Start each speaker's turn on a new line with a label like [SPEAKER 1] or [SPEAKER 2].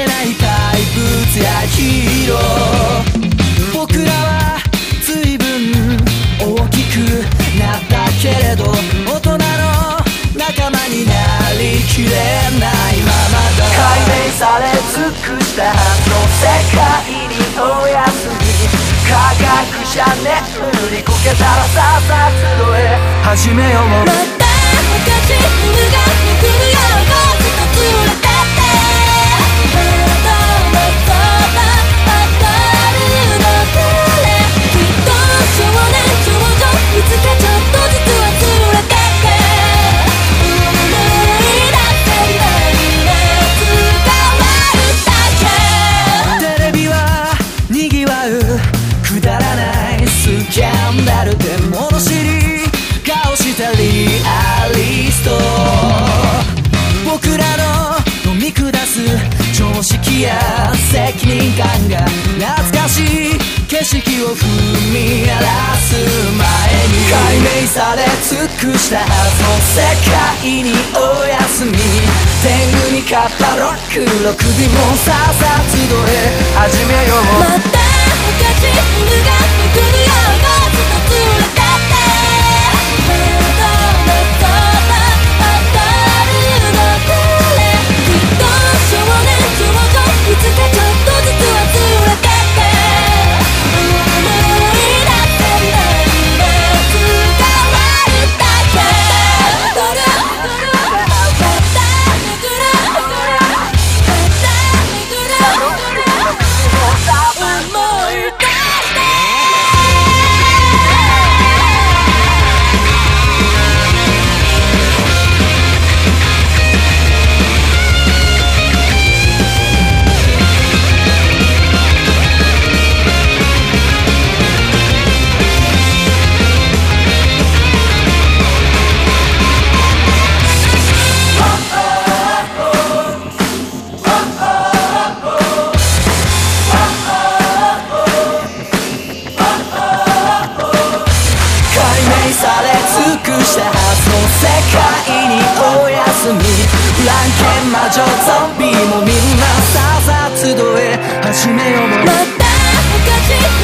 [SPEAKER 1] れない怪物やヒーロー僕らは随分大きくな
[SPEAKER 2] ったけれど大人の仲間になりきれないままだ解明され尽くし
[SPEAKER 1] たの世界にお休み科学者ね塗りこけたらささ集え始めよう。僕らの飲み下す常識や責任感が懐かしい。景色を踏み荒らす前に。解明され尽くしたの世界にお休み。天狗に勝ったロックの首もささ集え隅ランケン魔女ゾンビもみんなさあさあ集え始めようまた昔